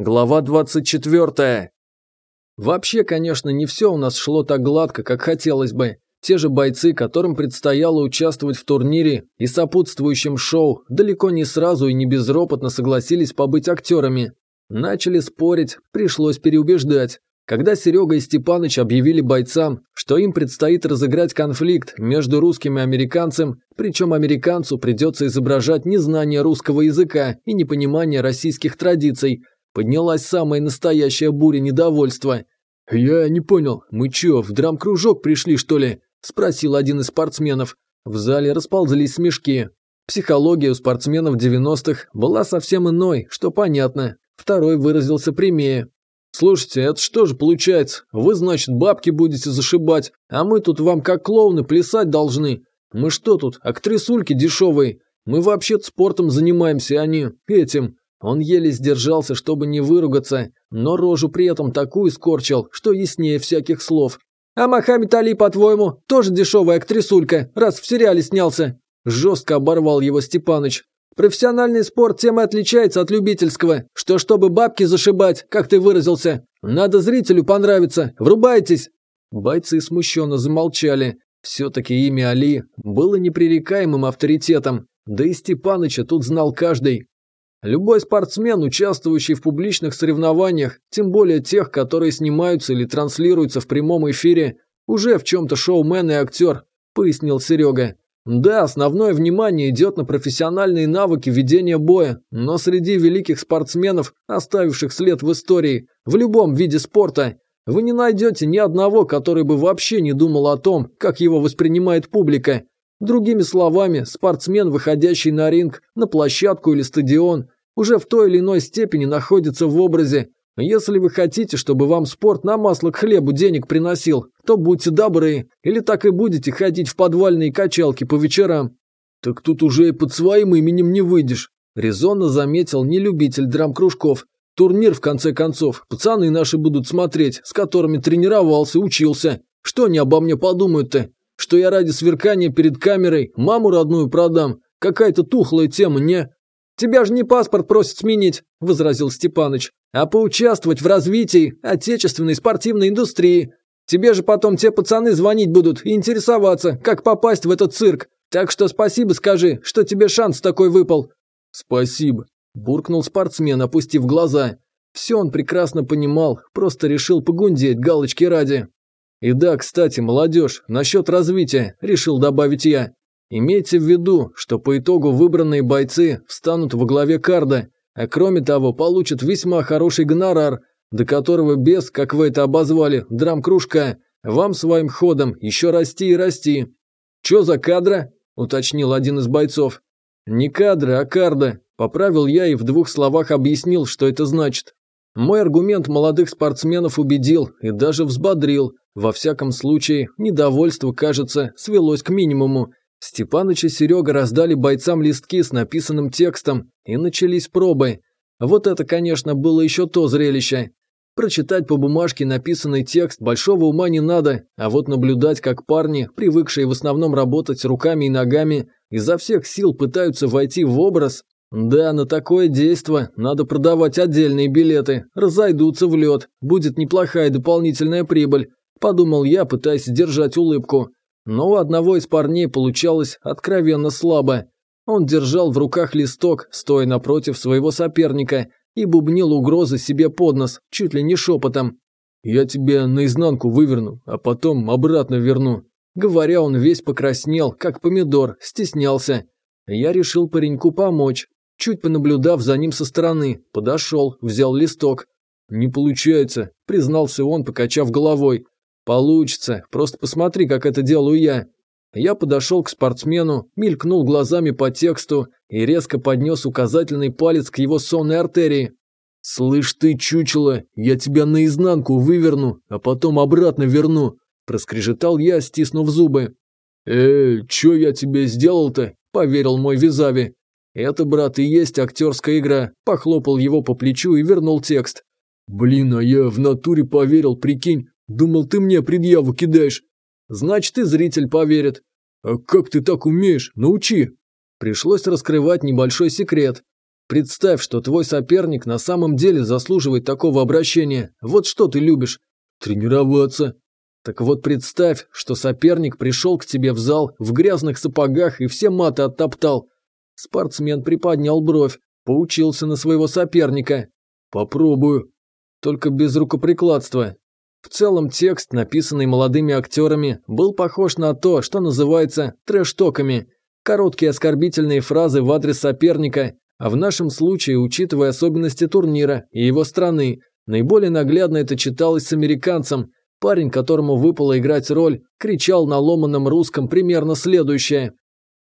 Глава 24. Вообще, конечно, не все у нас шло так гладко, как хотелось бы. Те же бойцы, которым предстояло участвовать в турнире и сопутствующем шоу, далеко не сразу и не безропотно согласились побыть актерами. Начали спорить, пришлось переубеждать. Когда Серега и Степаныч объявили бойцам, что им предстоит разыграть конфликт между русским и американцем, причем американцу придется изображать незнание русского языка и непонимание российских традиций – поднялась самая настоящая буря недовольства. «Я не понял, мы чё, в драм-кружок пришли, что ли?» – спросил один из спортсменов. В зале расползлись смешки. Психология у спортсменов 90-х была совсем иной, что понятно. Второй выразился прямее. «Слушайте, это что же получается? Вы, значит, бабки будете зашибать, а мы тут вам как клоуны плясать должны. Мы что тут, актрисульки дешевые? Мы вообще-то спортом занимаемся, а не этим. Он еле сдержался, чтобы не выругаться, но рожу при этом такую скорчил, что яснее всяких слов. «А Мохаммед Али, по-твоему, тоже дешевая актрисулька, раз в сериале снялся?» Жестко оборвал его Степаныч. «Профессиональный спорт тем и отличается от любительского, что чтобы бабки зашибать, как ты выразился, надо зрителю понравиться, врубайтесь!» Бойцы смущенно замолчали. Все-таки имя Али было непререкаемым авторитетом, да и Степаныча тут знал каждый. Любой спортсмен, участвующий в публичных соревнованиях, тем более тех, которые снимаются или транслируются в прямом эфире, уже в чем-то шоумен и актер, пояснил Серега. Да, основное внимание идет на профессиональные навыки ведения боя, но среди великих спортсменов, оставивших след в истории, в любом виде спорта, вы не найдете ни одного, который бы вообще не думал о том, как его воспринимает публика, Другими словами, спортсмен, выходящий на ринг, на площадку или стадион, уже в той или иной степени находится в образе. Если вы хотите, чтобы вам спорт на масло к хлебу денег приносил, то будьте добры, или так и будете ходить в подвальные качалки по вечерам. Так тут уже и под своим именем не выйдешь, резонно заметил нелюбитель драм-кружков. Турнир, в конце концов, пацаны наши будут смотреть, с которыми тренировался, учился. Что они обо мне подумают-то? что я ради сверкания перед камерой маму родную продам. Какая-то тухлая тема, не? Тебя же не паспорт просит сменить, возразил Степаныч, а поучаствовать в развитии отечественной спортивной индустрии. Тебе же потом те пацаны звонить будут и интересоваться, как попасть в этот цирк. Так что спасибо скажи, что тебе шанс такой выпал. Спасибо, буркнул спортсмен, опустив глаза. Все он прекрасно понимал, просто решил погундеть галочки ради. И да, кстати, молодежь, насчет развития, решил добавить я. Имейте в виду, что по итогу выбранные бойцы встанут во главе карда, а кроме того получат весьма хороший гонорар, до которого без, как вы это обозвали, драм-кружка, вам своим ходом еще расти и расти. «Че за кадра?» – уточнил один из бойцов. «Не кадра, а карда», – поправил я и в двух словах объяснил, что это значит. Мой аргумент молодых спортсменов убедил и даже взбодрил, во всяком случае, недовольство, кажется, свелось к минимуму. Степаныч и Серега раздали бойцам листки с написанным текстом, и начались пробы. Вот это, конечно, было еще то зрелище. Прочитать по бумажке написанный текст большого ума не надо, а вот наблюдать, как парни, привыкшие в основном работать руками и ногами, изо всех сил пытаются войти в образ. Да, на такое действо надо продавать отдельные билеты, разойдутся в лед, будет неплохая дополнительная прибыль. – подумал я, пытаясь держать улыбку. Но у одного из парней получалось откровенно слабо. Он держал в руках листок, стоя напротив своего соперника, и бубнил угрозы себе под нос, чуть ли не шепотом. «Я тебе наизнанку выверну, а потом обратно верну». Говоря, он весь покраснел, как помидор, стеснялся. Я решил пареньку помочь. Чуть понаблюдав за ним со стороны, подошел, взял листок. «Не получается», – признался он, покачав головой. Получится. Просто посмотри, как это делаю я. Я подошел к спортсмену, мелькнул глазами по тексту и резко поднес указательный палец к его сонной артерии. «Слышь ты, чучело, я тебя наизнанку выверну, а потом обратно верну», – проскрежетал я, стиснув зубы. «Э, чё я тебе сделал-то?» – поверил мой Визави. «Это, брат, и есть актерская игра», – похлопал его по плечу и вернул текст. «Блин, а я в натуре поверил, прикинь, Думал, ты мне предъяву кидаешь. Значит, и зритель поверит. А как ты так умеешь? Научи. Пришлось раскрывать небольшой секрет. Представь, что твой соперник на самом деле заслуживает такого обращения. Вот что ты любишь. Тренироваться. Так вот представь, что соперник пришел к тебе в зал в грязных сапогах и все маты оттоптал. Спортсмен приподнял бровь, поучился на своего соперника. Попробую. Только без рукоприкладства. В целом текст, написанный молодыми актерами, был похож на то, что называется трэштоками. Короткие оскорбительные фразы в адрес соперника, а в нашем случае, учитывая особенности турнира и его страны, наиболее наглядно это читалось с американцем. Парень, которому выпало играть роль, кричал на ломаном русском примерно следующее.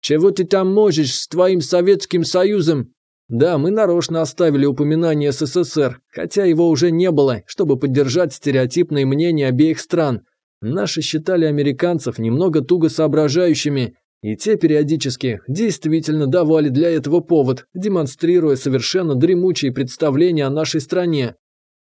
«Чего ты там можешь с твоим Советским Союзом? Да, мы нарочно оставили упоминание СССР, хотя его уже не было, чтобы поддержать стереотипные мнения обеих стран. Наши считали американцев немного туго соображающими, и те периодически действительно давали для этого повод, демонстрируя совершенно дремучие представления о нашей стране.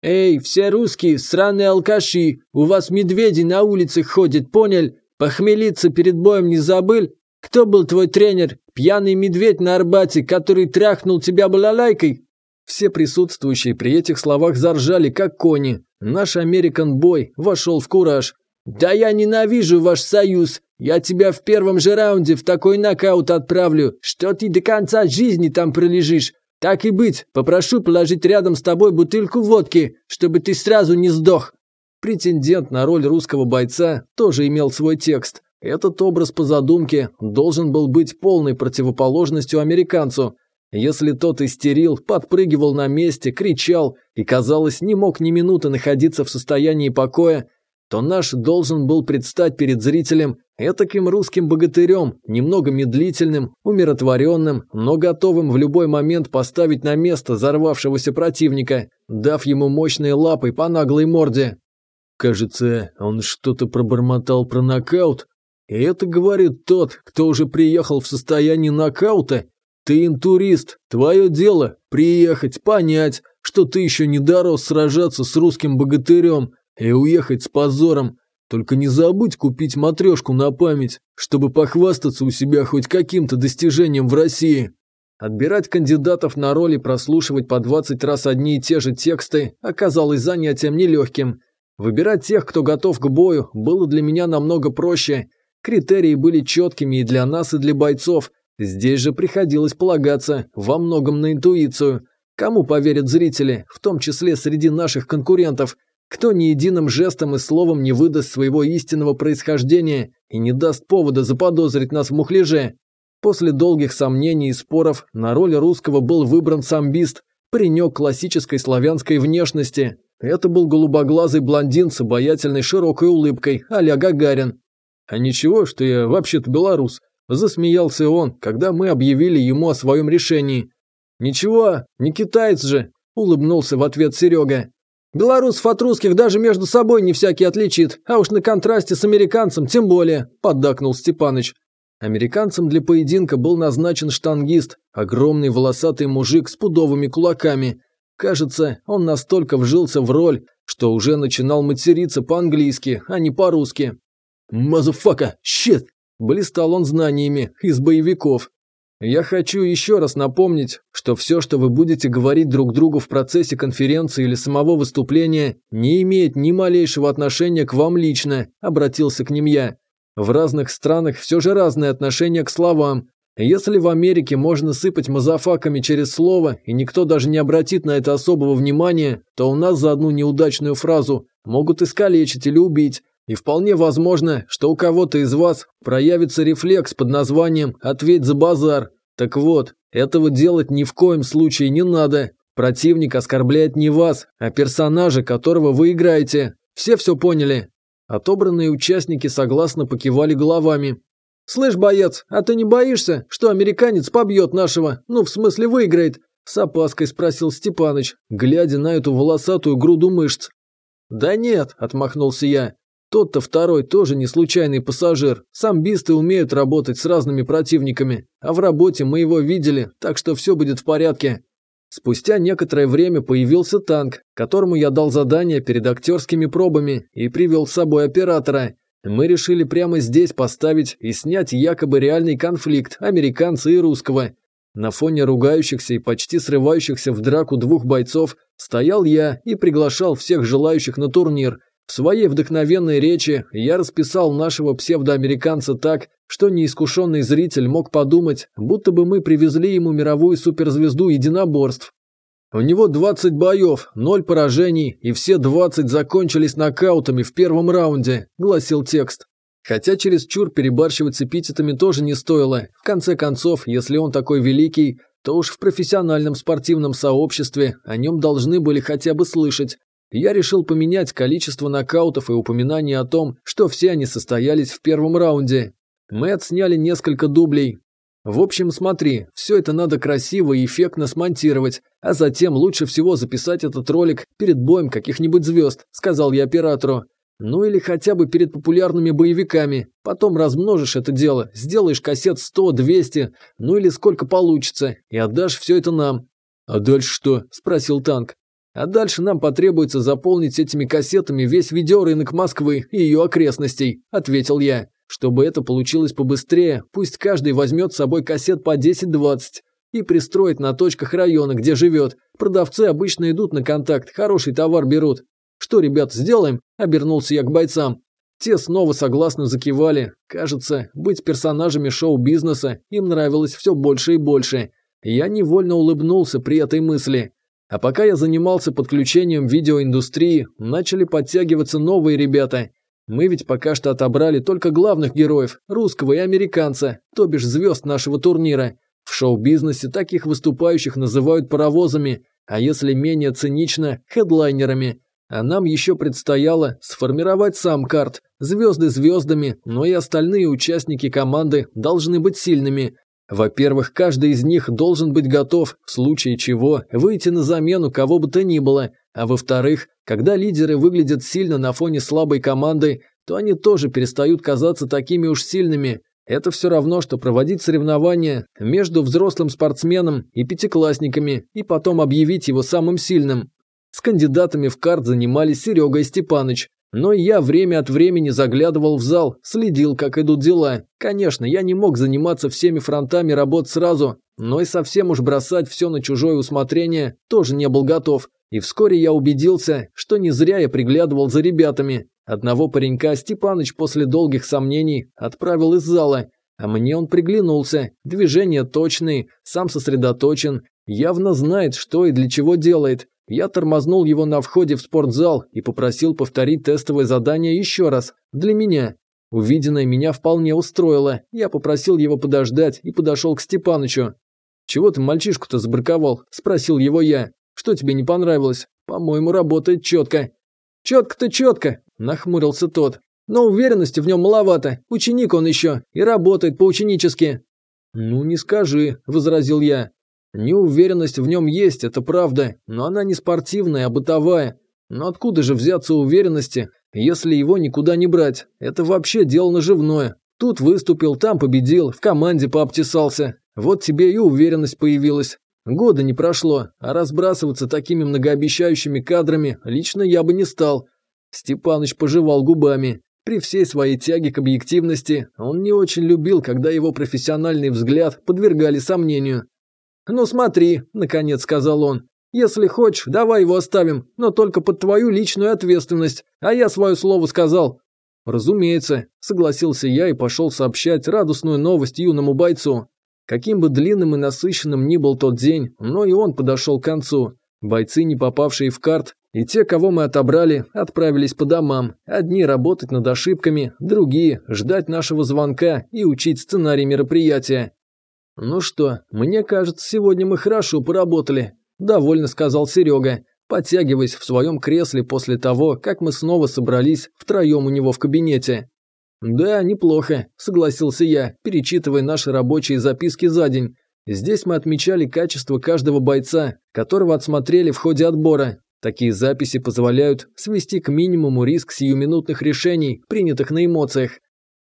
«Эй, все русские, сраные алкаши, у вас медведи на улицах ходят, понял? Похмелиться перед боем не забыл? Кто был твой тренер? Пьяный медведь на Арбате, который тряхнул тебя балалайкой?» Все присутствующие при этих словах заржали, как кони. Наш американ-бой вошел в кураж. «Да я ненавижу ваш союз! Я тебя в первом же раунде в такой нокаут отправлю, что ты до конца жизни там пролежишь. Так и быть, попрошу положить рядом с тобой бутылку водки, чтобы ты сразу не сдох». Претендент на роль русского бойца тоже имел свой текст. Этот образ по задумке должен был быть полной противоположностью американцу, если тот истерил, подпрыгивал на месте, кричал и, казалось, не мог ни минуты находиться в состоянии покоя, то наш должен был предстать перед зрителем этаким русским богатырем, немного медлительным, умиротворенным, но готовым в любой момент поставить на место зарвавшегося противника, дав ему мощные лапы по наглой морде. Кажется, он что-то пробормотал про нокаут, и это говорит тот, кто уже приехал в состоянии нокаута. Ты интурист, твое дело – приехать, понять, что ты еще не дорос сражаться с русским богатырем и уехать с позором. Только не забудь купить матрешку на память, чтобы похвастаться у себя хоть каким-то достижением в России. Отбирать кандидатов на роли прослушивать по 20 раз одни и те же тексты оказалось занятием нелегким. Выбирать тех, кто готов к бою, было для меня намного проще, Критерии были четкими и для нас, и для бойцов. Здесь же приходилось полагаться во многом на интуицию. Кому поверят зрители, в том числе среди наших конкурентов, кто ни единым жестом и словом не выдаст своего истинного происхождения и не даст повода заподозрить нас в мухляже. После долгих сомнений и споров на роль русского был выбран самбист, принёк классической славянской внешности. Это был голубоглазый блондин с обаятельной широкой улыбкой а Гагарин, а ничего, что я вообще-то белорус, засмеялся он, когда мы объявили ему о своем решении. Ничего, не китаец же, улыбнулся в ответ Серега. Белорусов от русских даже между собой не всякий отличит, а уж на контрасте с американцем тем более, поддакнул Степаныч. Американцем для поединка был назначен штангист, огромный волосатый мужик с пудовыми кулаками. Кажется, он настолько вжился в роль, что уже начинал материться по-английски, а не по-русски. «Мазуфака! Щит!» – блистал он знаниями из боевиков. «Я хочу еще раз напомнить, что все, что вы будете говорить друг другу в процессе конференции или самого выступления, не имеет ни малейшего отношения к вам лично», – обратился к ним я. «В разных странах все же разное отношение к словам, если в Америке можно сыпать мазафаками через слово, и никто даже не обратит на это особого внимания, то у нас за одну неудачную фразу могут искалечить или убить, и вполне возможно, что у кого-то из вас проявится рефлекс под названием «ответь за базар». Так вот, этого делать ни в коем случае не надо. Противник оскорбляет не вас, а персонажа, которого вы играете. Все все поняли?» Отобранные участники согласно покивали головами. «Слышь, боец, а ты не боишься, что американец побьет нашего? Ну, в смысле, выиграет?» С опаской спросил Степаныч, глядя на эту волосатую груду мышц. «Да нет», – отмахнулся я, тот-то второй тоже не случайный пассажир. Самбисты умеют работать с разными противниками. А в работе мы его видели, так что все будет в порядке. Спустя некоторое время появился танк, которому я дал задание перед актерскими пробами и привел с собой оператора. Мы решили прямо здесь поставить и снять якобы реальный конфликт американца и русского. На фоне ругающихся и почти срывающихся в драку двух бойцов стоял я и приглашал всех желающих на турнир – в своей вдохновенной речи я расписал нашего псевдоамериканца так, что неискушенный зритель мог подумать, будто бы мы привезли ему мировую суперзвезду единоборств. У него 20 боев, 0 поражений, и все 20 закончились нокаутами в первом раунде, гласил текст. Хотя через чур перебарщивать с эпитетами тоже не стоило. В конце концов, если он такой великий, то уж в профессиональном спортивном сообществе о нем должны были хотя бы слышать я решил поменять количество нокаутов и упоминаний о том, что все они состоялись в первом раунде. Мы отсняли несколько дублей. В общем, смотри, все это надо красиво и эффектно смонтировать, а затем лучше всего записать этот ролик перед боем каких-нибудь звезд, сказал я оператору. Ну или хотя бы перед популярными боевиками. Потом размножишь это дело, сделаешь кассет 100, 200, ну или сколько получится, и отдашь все это нам. «А дальше что?» – спросил танк. А дальше нам потребуется заполнить этими кассетами весь видеорынок Москвы и ее окрестностей», – ответил я. «Чтобы это получилось побыстрее, пусть каждый возьмет с собой кассет по 10-20 и пристроит на точках района, где живет. Продавцы обычно идут на контакт, хороший товар берут». «Что, ребят, сделаем?» – обернулся я к бойцам. Те снова согласно закивали. Кажется, быть персонажами шоу-бизнеса им нравилось все больше и больше. Я невольно улыбнулся при этой мысли. А пока я занимался подключением видеоиндустрии, начали подтягиваться новые ребята. Мы ведь пока что отобрали только главных героев, русского и американца, то бишь звезд нашего турнира. В шоу-бизнесе таких выступающих называют паровозами, а если менее цинично – хедлайнерами. А нам еще предстояло сформировать сам карт. Звезды звездами, но и остальные участники команды должны быть сильными. Во-первых, каждый из них должен быть готов, в случае чего, выйти на замену кого бы то ни было. А во-вторых, когда лидеры выглядят сильно на фоне слабой команды, то они тоже перестают казаться такими уж сильными. Это все равно, что проводить соревнования между взрослым спортсменом и пятиклассниками и потом объявить его самым сильным. С кандидатами в карт занимались Серега и Степаныч, но я время от времени заглядывал в зал, следил, как идут дела. Конечно, я не мог заниматься всеми фронтами работ сразу, но и совсем уж бросать все на чужое усмотрение тоже не был готов. И вскоре я убедился, что не зря я приглядывал за ребятами. Одного паренька Степаныч после долгих сомнений отправил из зала, а мне он приглянулся, движения точные, сам сосредоточен, явно знает, что и для чего делает. Я тормознул его на входе в спортзал и попросил повторить тестовое задание еще раз, для меня. Увиденное меня вполне устроило, я попросил его подождать и подошел к Степанычу. «Чего ты мальчишку-то забраковал?» – спросил его я. «Что тебе не понравилось? По-моему, работает четко». «Четко-то четко», – нахмурился тот. «Но уверенности в нем маловато, ученик он еще, и работает по-ученически». «Ну, не скажи», – возразил я. Неуверенность в нем есть, это правда, но она не спортивная, а бытовая. Но откуда же взяться уверенности, если его никуда не брать? Это вообще дело наживное. Тут выступил, там победил, в команде пообтесался. Вот тебе и уверенность появилась. Года не прошло, а разбрасываться такими многообещающими кадрами лично я бы не стал. Степаныч пожевал губами. При всей своей тяге к объективности он не очень любил, когда его профессиональный взгляд подвергали сомнению. «Ну смотри», – наконец сказал он. «Если хочешь, давай его оставим, но только под твою личную ответственность, а я свое слово сказал». «Разумеется», – согласился я и пошел сообщать радостную новость юному бойцу. Каким бы длинным и насыщенным ни был тот день, но и он подошел к концу. Бойцы, не попавшие в карт, и те, кого мы отобрали, отправились по домам. Одни работать над ошибками, другие – ждать нашего звонка и учить сценарий мероприятия. «Ну что, мне кажется, сегодня мы хорошо поработали», – довольно сказал Серега, подтягиваясь в своем кресле после того, как мы снова собрались втроем у него в кабинете. «Да, неплохо», – согласился я, перечитывая наши рабочие записки за день. Здесь мы отмечали качество каждого бойца, которого отсмотрели в ходе отбора. Такие записи позволяют свести к минимуму риск сиюминутных решений, принятых на эмоциях.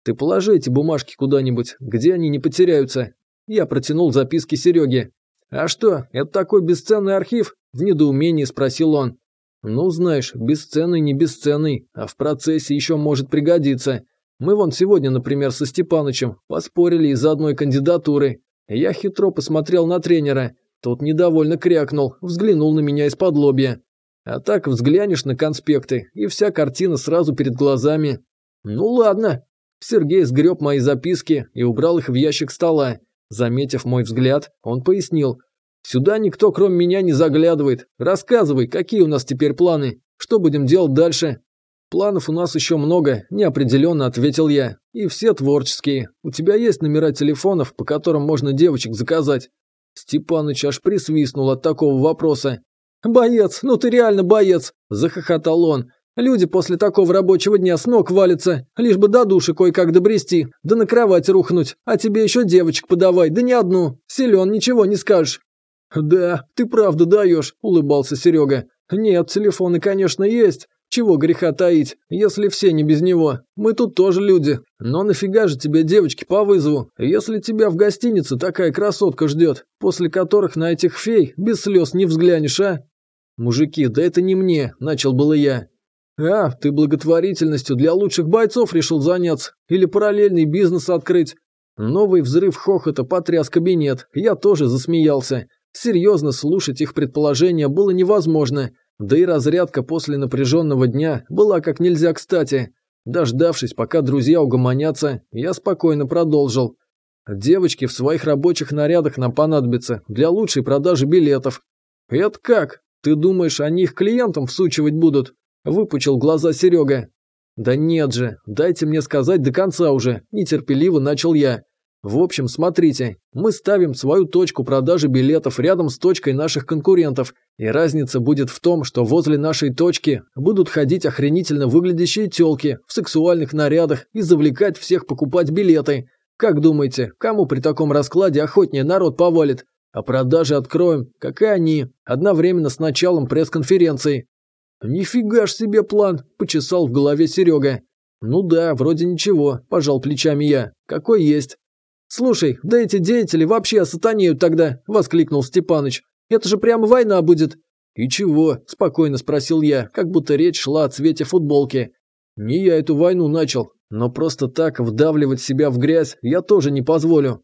Ты положи эти бумажки куда-нибудь, где они не потеряются, я протянул записки Сереге. «А что, это такой бесценный архив?» – в недоумении спросил он. «Ну, знаешь, бесценный не бесценный, а в процессе еще может пригодиться. Мы вон сегодня, например, со Степанычем поспорили из-за одной кандидатуры. Я хитро посмотрел на тренера. Тот недовольно крякнул, взглянул на меня из-под лобья. А так взглянешь на конспекты, и вся картина сразу перед глазами. Ну ладно. Сергей сгреб мои записки и убрал их в ящик стола. Заметив мой взгляд, он пояснил. «Сюда никто, кроме меня, не заглядывает. Рассказывай, какие у нас теперь планы? Что будем делать дальше?» «Планов у нас еще много», – неопределенно ответил я. «И все творческие. У тебя есть номера телефонов, по которым можно девочек заказать?» Степаныч аж присвистнул от такого вопроса. «Боец, ну ты реально боец!» – захохотал он. Люди после такого рабочего дня с ног валятся, лишь бы до души кое-как добрести, да на кровать рухнуть, а тебе еще девочек подавай, да не одну, силен, ничего не скажешь». «Да, ты правда даешь», – улыбался Серега. «Нет, телефоны, конечно, есть. Чего греха таить, если все не без него. Мы тут тоже люди. Но нафига же тебе девочки по вызову, если тебя в гостинице такая красотка ждет, после которых на этих фей без слез не взглянешь, а?» «Мужики, да это не мне», – начал было я. «А, ты благотворительностью для лучших бойцов решил заняться или параллельный бизнес открыть?» Новый взрыв хохота потряс кабинет, я тоже засмеялся. Серьезно слушать их предположения было невозможно, да и разрядка после напряженного дня была как нельзя кстати. Дождавшись, пока друзья угомонятся, я спокойно продолжил. «Девочки в своих рабочих нарядах нам понадобятся для лучшей продажи билетов». «Это как? Ты думаешь, они их клиентам всучивать будут?» Выпучил глаза Серега. «Да нет же, дайте мне сказать до конца уже», – нетерпеливо начал я. В общем, смотрите, мы ставим свою точку продажи билетов рядом с точкой наших конкурентов, и разница будет в том, что возле нашей точки будут ходить охренительно выглядящие тёлки в сексуальных нарядах и завлекать всех покупать билеты. Как думаете, кому при таком раскладе охотнее народ повалит? А продажи откроем, как и они, одновременно с началом пресс-конференции. «Нифига ж себе план!» – почесал в голове Серега. «Ну да, вроде ничего», – пожал плечами я. «Какой есть». «Слушай, да эти деятели вообще сатанеют тогда!» – воскликнул Степаныч. «Это же прямо война будет!» «И чего?» – спокойно спросил я, как будто речь шла о цвете футболки. «Не я эту войну начал, но просто так вдавливать себя в грязь я тоже не позволю».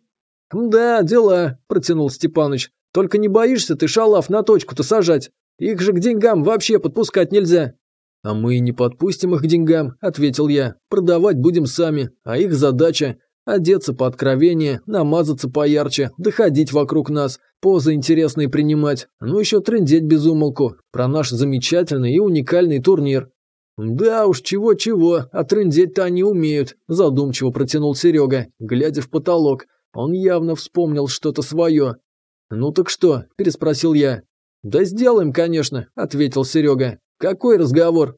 «Да, дела», – протянул Степаныч. «Только не боишься ты шалав на точку-то сажать?» Их же к деньгам вообще подпускать нельзя». «А мы и не подпустим их к деньгам», – ответил я. «Продавать будем сами, а их задача – одеться по откровеннее, намазаться поярче, доходить вокруг нас, позы интересные принимать, ну еще трындеть без умолку про наш замечательный и уникальный турнир». «Да уж, чего-чего, а трындеть-то они умеют», – задумчиво протянул Серега, глядя в потолок. Он явно вспомнил что-то свое. «Ну так что?» – переспросил я. «Да сделаем, конечно», – ответил Серега. «Какой разговор?